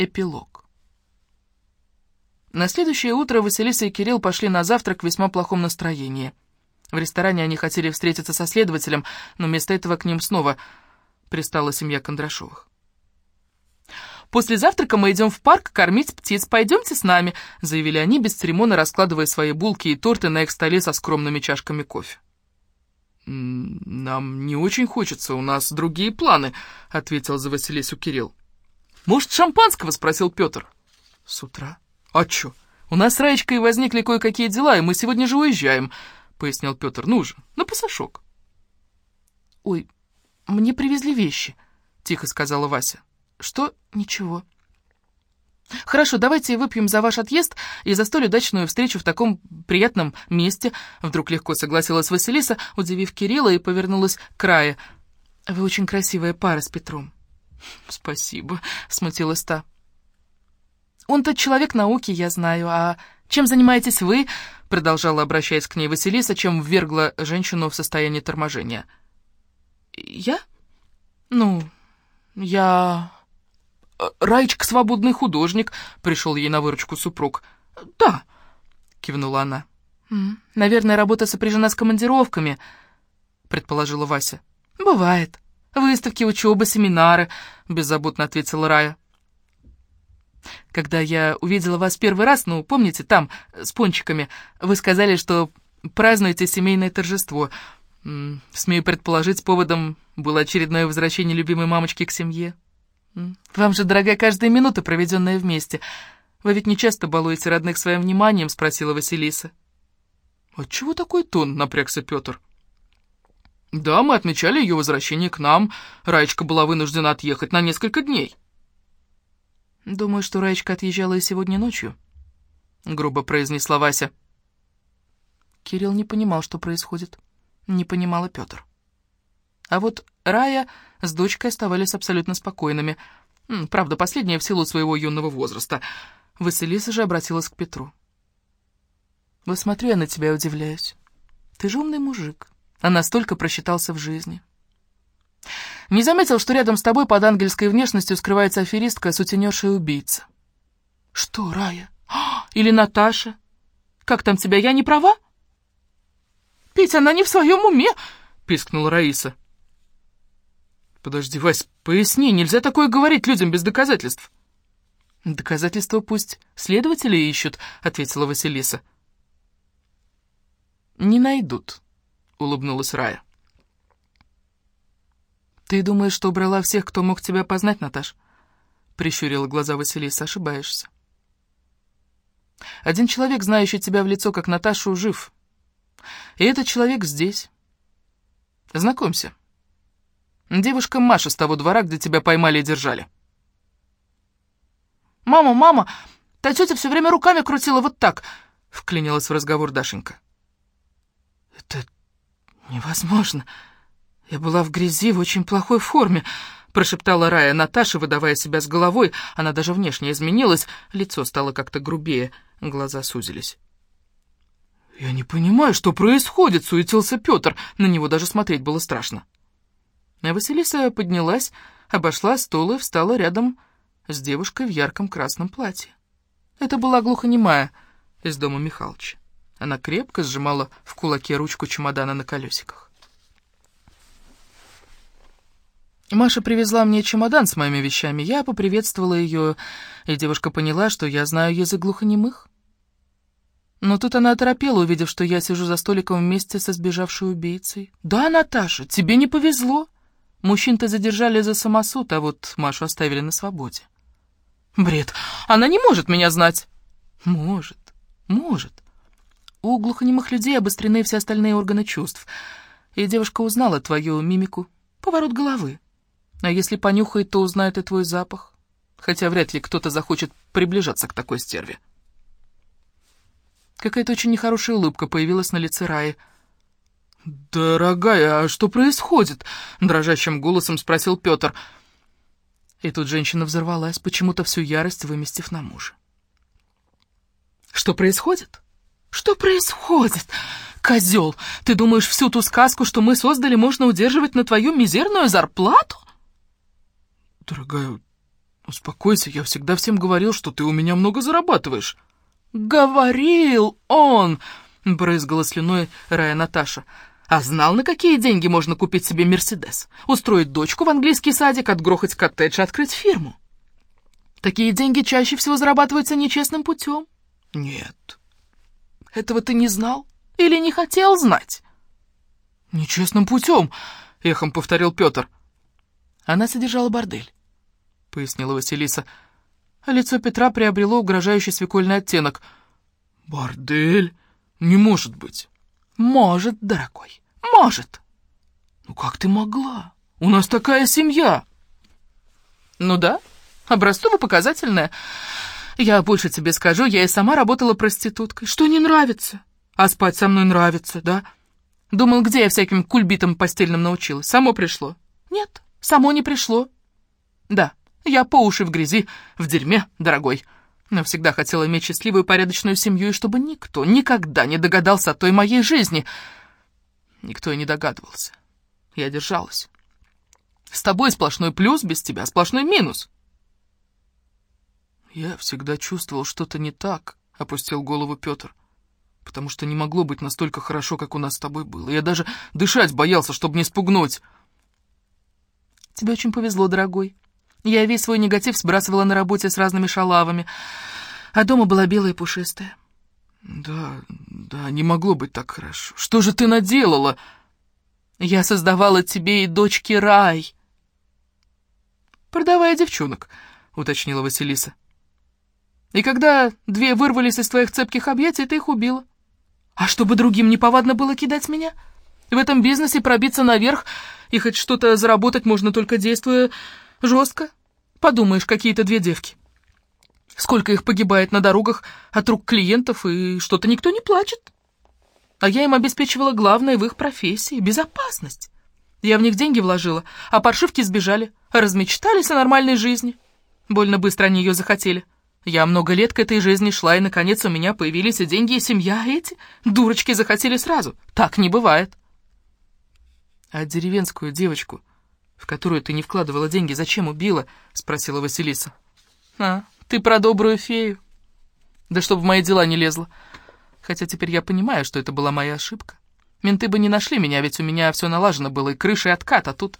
Эпилог. На следующее утро Василиса и Кирилл пошли на завтрак в весьма плохом настроении. В ресторане они хотели встретиться со следователем, но вместо этого к ним снова пристала семья Кондрашовых. «После завтрака мы идем в парк кормить птиц. Пойдемте с нами», — заявили они, без церемона раскладывая свои булки и торты на их столе со скромными чашками кофе. «Нам не очень хочется, у нас другие планы», — ответил за Василису Кирилл. «Может, шампанского?» — спросил Петр. «С утра?» «А чё? У нас с Раечкой возникли кое-какие дела, и мы сегодня же уезжаем», — пояснил Петр. «Ну же, на пасашок». «Ой, мне привезли вещи», — тихо сказала Вася. «Что? Ничего». «Хорошо, давайте выпьем за ваш отъезд и за столь удачную встречу в таком приятном месте», вдруг легко согласилась Василиса, удивив Кирилла и повернулась к Рае. «Вы очень красивая пара с Петром». «Спасибо», — смутилась та. «Он-то человек науки, я знаю, а чем занимаетесь вы?» продолжала, обращаясь к ней Василиса, чем ввергла женщину в состояние торможения. «Я? Ну, я...» «Раечка свободный художник», — пришел ей на выручку супруг. «Да», — кивнула она. «Наверное, работа сопряжена с командировками», — предположила Вася. «Бывает. Выставки, учеба, семинары», — беззаботно ответила Рая. «Когда я увидела вас первый раз, ну, помните, там, с пончиками, вы сказали, что празднуете семейное торжество. Смею предположить, поводом было очередное возвращение любимой мамочки к семье». «Вам же дорога каждая минута, проведенная вместе. Вы ведь не часто балуете родных своим вниманием?» — спросила Василиса. «Отчего такой тон?» — напрягся Петр. «Да, мы отмечали ее возвращение к нам. Раечка была вынуждена отъехать на несколько дней». «Думаю, что Раечка отъезжала и сегодня ночью», — грубо произнесла Вася. Кирилл не понимал, что происходит. Не понимал Петр. А вот Рая с дочкой оставались абсолютно спокойными. Правда, последняя в силу своего юного возраста. Василиса же обратилась к Петру. «Вот смотрю я на тебя и удивляюсь. Ты же умный мужик, а настолько просчитался в жизни. Не заметил, что рядом с тобой под ангельской внешностью скрывается аферистка, сутенерша и убийца. Что, Рая? Или Наташа? Как там тебя, я не права? Петя, она не в своем уме, пискнула Раиса. «Подожди, Вась, поясни, нельзя такое говорить людям без доказательств». «Доказательства пусть следователи ищут», — ответила Василиса. «Не найдут», — улыбнулась Рая. «Ты думаешь, что убрала всех, кто мог тебя познать, Наташ?» — прищурила глаза Василиса. «Ошибаешься. Один человек, знающий тебя в лицо, как Наташу, жив. И этот человек здесь. Знакомься». Девушка Маша с того двора, где тебя поймали и держали. «Мама, мама, та тетя все время руками крутила вот так», — вклинилась в разговор Дашенька. «Это невозможно. Я была в грязи в очень плохой форме», — прошептала Рая Наташа, выдавая себя с головой. Она даже внешне изменилась, лицо стало как-то грубее, глаза сузились. «Я не понимаю, что происходит», — суетился Петр. На него даже смотреть было страшно. А Василиса поднялась, обошла стол и встала рядом с девушкой в ярком красном платье. Это была глухонемая из дома Михалыча. Она крепко сжимала в кулаке ручку чемодана на колесиках. Маша привезла мне чемодан с моими вещами. Я поприветствовала ее, и девушка поняла, что я знаю язык глухонемых. Но тут она оторопела, увидев, что я сижу за столиком вместе со сбежавшей убийцей. «Да, Наташа, тебе не повезло!» Мужчин-то задержали за самосуд, а вот Машу оставили на свободе. Бред. Она не может меня знать. Может, может. У глухонемых людей обострены все остальные органы чувств. И девушка узнала твою мимику, поворот головы. А если понюхает, то узнает и твой запах. Хотя вряд ли кто-то захочет приближаться к такой стерве. Какая-то очень нехорошая улыбка появилась на лице Раи. «Дорогая, а что происходит?» — дрожащим голосом спросил Петр. И тут женщина взорвалась, почему-то всю ярость выместив на мужа. «Что происходит? Что происходит? Козел, ты думаешь, всю ту сказку, что мы создали, можно удерживать на твою мизерную зарплату?» «Дорогая, «Успокойся, я всегда всем говорил, что ты у меня много зарабатываешь». «Говорил он!» — брызгала слюной Рая Наташа. «А знал, на какие деньги можно купить себе Мерседес? Устроить дочку в английский садик, отгрохать коттедж, открыть фирму? Такие деньги чаще всего зарабатываются нечестным путем». «Нет». «Этого ты не знал или не хотел знать?» «Нечестным путем», — эхом повторил Петр. Она содержала бордель, — пояснила Василиса. Лицо Петра приобрело угрожающий свекольный оттенок. «Бордель? Не может быть!» «Может, дорогой, может!» «Ну как ты могла? У нас такая семья!» «Ну да, образцово-показательная. Я больше тебе скажу, я и сама работала проституткой. Что не нравится? А спать со мной нравится, да? Думал, где я всяким кульбитам постельным научилась? Само пришло. Нет, само не пришло. Да, я по уши в грязи, в дерьме, дорогой. Но всегда хотела иметь счастливую порядочную семью, и чтобы никто никогда не догадался о той моей жизни. Никто и не догадывался. Я держалась. С тобой сплошной плюс, без тебя сплошной минус. Я всегда чувствовал что-то не так, — опустил голову Петр потому что не могло быть настолько хорошо, как у нас с тобой было. Я даже дышать боялся, чтобы не спугнуть. Тебе очень повезло, дорогой. Я весь свой негатив сбрасывала на работе с разными шалавами, а дома была белая и пушистая. Да, да, не могло быть так хорошо. Что же ты наделала? Я создавала тебе и дочке рай. Продавая девчонок, уточнила Василиса. И когда две вырвались из твоих цепких объятий, ты их убила. А чтобы другим неповадно было кидать меня? В этом бизнесе пробиться наверх и хоть что-то заработать можно только действуя жестко. Подумаешь, какие-то две девки. Сколько их погибает на дорогах от рук клиентов, и что-то никто не плачет. А я им обеспечивала главное в их профессии — безопасность. Я в них деньги вложила, а паршивки сбежали, размечтались о нормальной жизни. Больно быстро они ее захотели. Я много лет к этой жизни шла, и, наконец, у меня появились и деньги, и семья, а эти дурочки захотели сразу. Так не бывает. А деревенскую девочку, в которую ты не вкладывала деньги, зачем убила? Спросила Василиса. А, ты про добрую фею. Да чтоб в мои дела не лезла. Хотя теперь я понимаю, что это была моя ошибка. Менты бы не нашли меня, ведь у меня все налажено было, и крыша, и откат, а тут...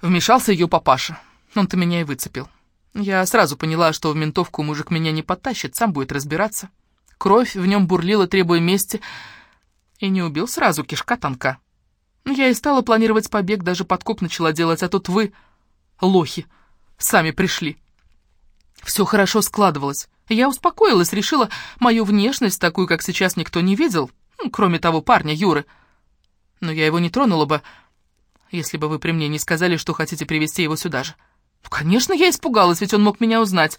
Вмешался ее папаша. Он-то меня и выцепил. Я сразу поняла, что в ментовку мужик меня не потащит, сам будет разбираться. Кровь в нем бурлила, требуя мести, и не убил сразу, кишка тонка. Я и стала планировать побег, даже подкоп начала делать, а тут вы, лохи, сами пришли. Все хорошо складывалось. Я успокоилась, решила, мою внешность, такую, как сейчас, никто не видел, ну, кроме того парня, Юры. Но я его не тронула бы, если бы вы при мне не сказали, что хотите привести его сюда же. Ну, конечно, я испугалась, ведь он мог меня узнать.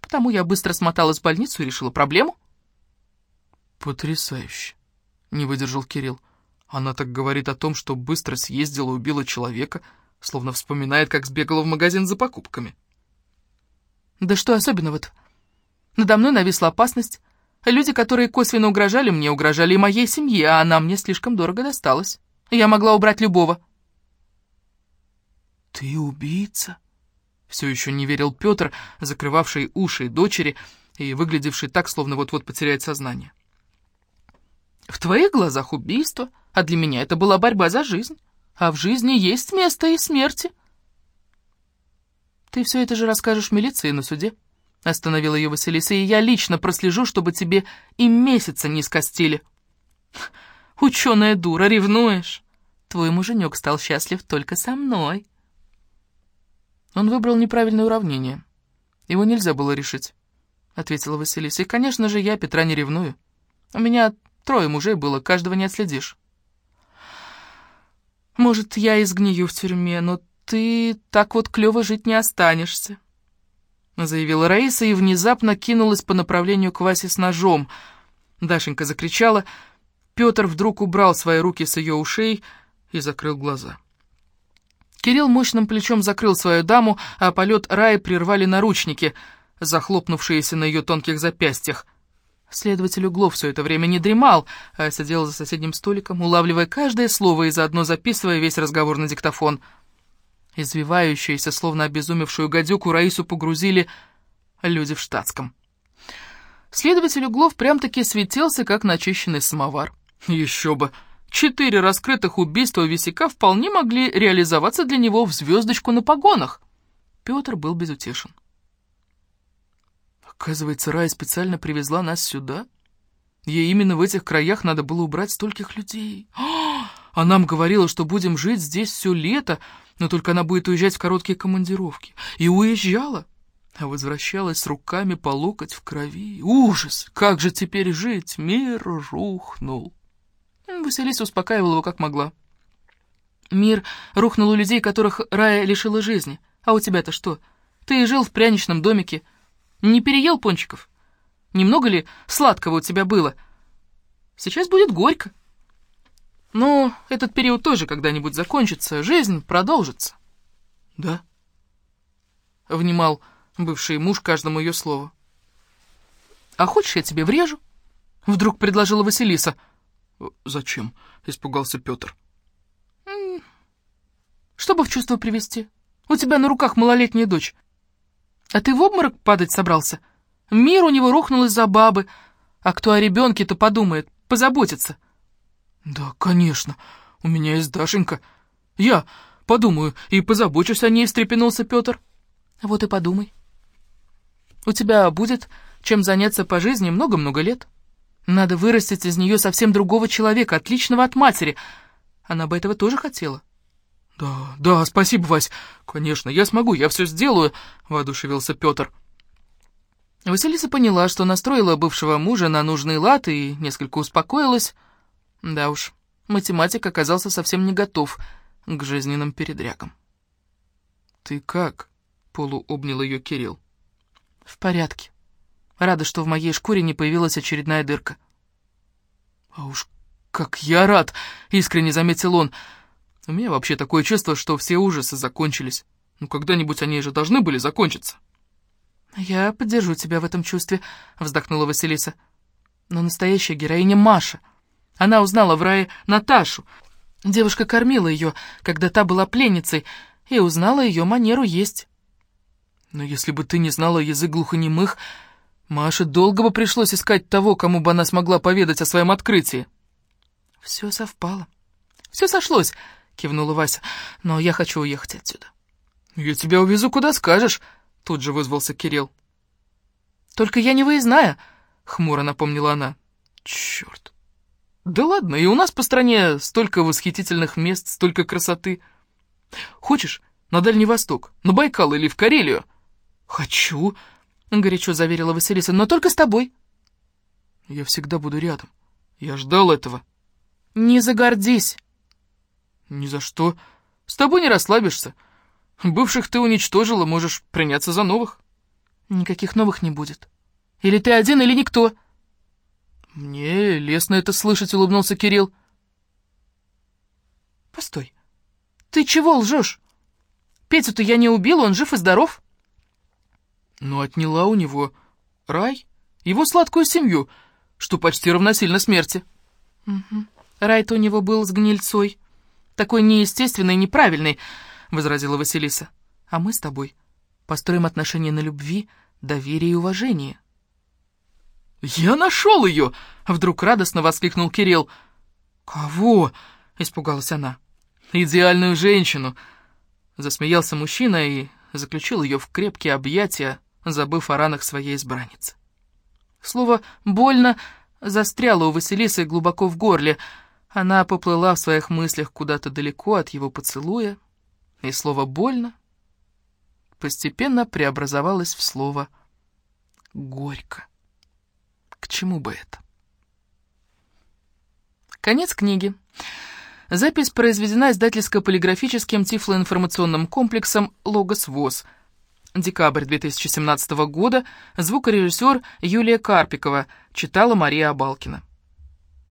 Потому я быстро смоталась в больницу и решила проблему. Потрясающе, не выдержал Кирилл. Она так говорит о том, что быстро съездила и убила человека, словно вспоминает, как сбегала в магазин за покупками. Да что особенного-то? Надо мной нависла опасность. Люди, которые косвенно угрожали мне, угрожали и моей семье, а она мне слишком дорого досталась. Я могла убрать любого. «Ты убийца?» Все еще не верил Петр, закрывавший уши дочери и выглядевший так, словно вот-вот потеряет сознание. «В твоих глазах убийство, а для меня это была борьба за жизнь. А в жизни есть место и смерти». «Ты все это же расскажешь милиции на суде», — остановила ее Василиса, «и я лично прослежу, чтобы тебе и месяца не скостили». «Ученая дура, ревнуешь? Твой муженек стал счастлив только со мной». Он выбрал неправильное уравнение. Его нельзя было решить, — ответила Василиса. И, конечно же, я Петра не ревную. У меня трое мужей было, каждого не отследишь. Может, я и сгнию в тюрьме, но ты так вот клёво жить не останешься, — заявила Раиса и внезапно кинулась по направлению к Васе с ножом. Дашенька закричала. Петр вдруг убрал свои руки с ее ушей и закрыл глаза. — Кирилл мощным плечом закрыл свою даму, а полет Раи прервали наручники, захлопнувшиеся на ее тонких запястьях. Следователь Углов все это время не дремал, а сидел за соседним столиком, улавливая каждое слово и заодно записывая весь разговор на диктофон. Извивающуюся, словно обезумевшую гадюку, Раису погрузили люди в штатском. Следователь Углов прям-таки светился, как начищенный самовар. Еще бы! Четыре раскрытых убийства висяка вполне могли реализоваться для него в звездочку на погонах. Петр был безутешен. Оказывается, Рая специально привезла нас сюда? Ей именно в этих краях надо было убрать стольких людей. А нам говорила, что будем жить здесь все лето, но только она будет уезжать в короткие командировки. И уезжала, а возвращалась с руками по локоть в крови. Ужас! Как же теперь жить? Мир рухнул. Василиса успокаивала его как могла. Мир рухнул у людей, которых Рая лишила жизни. А у тебя-то что? Ты жил в пряничном домике. Не переел пончиков? Немного ли сладкого у тебя было? Сейчас будет горько. Но этот период тоже когда-нибудь закончится, жизнь продолжится. Да? Внимал бывший муж каждому ее слову. А хочешь, я тебе врежу? Вдруг предложила Василиса. Зачем? Испугался Петр. Чтобы в чувство привести. У тебя на руках малолетняя дочь. А ты в обморок падать собрался? Мир у него рухнул из-за бабы. А кто о ребенке-то подумает, позаботится. Да, конечно, у меня есть Дашенька. Я подумаю и позабочусь о ней, встрепенулся Петр. Вот и подумай. У тебя будет чем заняться по жизни много-много лет. Надо вырастить из нее совсем другого человека, отличного от матери. Она бы этого тоже хотела. «Да, да, спасибо, Вась. Конечно, я смогу, я все сделаю», — воодушевился Петр. Василиса поняла, что настроила бывшего мужа на нужный лад и несколько успокоилась. Да уж, математик оказался совсем не готов к жизненным передрягам. «Ты как?» — полуобнял ее Кирилл. «В порядке. Рада, что в моей шкуре не появилась очередная дырка». «А уж как я рад!» — искренне заметил он. «У меня вообще такое чувство, что все ужасы закончились. Ну, когда-нибудь они же должны были закончиться». «Я поддержу тебя в этом чувстве», — вздохнула Василиса. «Но настоящая героиня Маша. Она узнала в рае Наташу. Девушка кормила ее, когда та была пленницей, и узнала ее манеру есть». «Но если бы ты не знала язык глухонемых, Маше долго бы пришлось искать того, кому бы она смогла поведать о своем открытии». «Все совпало. Все сошлось», — кивнула Вася. «Но я хочу уехать отсюда». «Я тебя увезу, куда скажешь», Тут же вызвался Кирилл. «Только я не выездная», — хмуро напомнила она. «Черт! Да ладно, и у нас по стране столько восхитительных мест, столько красоты. Хочешь, на Дальний Восток, на Байкал или в Карелию?» «Хочу», — горячо заверила Василиса, — «но только с тобой». «Я всегда буду рядом. Я ждал этого». «Не загордись». «Ни за что. С тобой не расслабишься. Бывших ты уничтожила, можешь приняться за новых. Никаких новых не будет. Или ты один, или никто. Мне лестно это слышать, улыбнулся Кирилл. Постой. Ты чего лжешь? Петю-то я не убил, он жив и здоров. Ну, отняла у него рай, его сладкую семью, что почти равносильно смерти. Угу. Рай-то у него был с гнильцой. Такой неестественный и неправильный, — возразила Василиса. «А мы с тобой построим отношения на любви, доверии и уважении». «Я нашел ее!» — вдруг радостно воскликнул Кирилл. «Кого?» — испугалась она. «Идеальную женщину!» Засмеялся мужчина и заключил ее в крепкие объятия, забыв о ранах своей избранницы. Слово «больно» застряло у Василисы глубоко в горле. Она поплыла в своих мыслях куда-то далеко от его поцелуя, и слово «больно» постепенно преобразовалось в слово «горько». К чему бы это? Конец книги. Запись произведена издательско-полиграфическим тифлоинформационным комплексом «Логос ВОЗ». Декабрь 2017 года. Звукорежиссер Юлия Карпикова. Читала Мария Абалкина.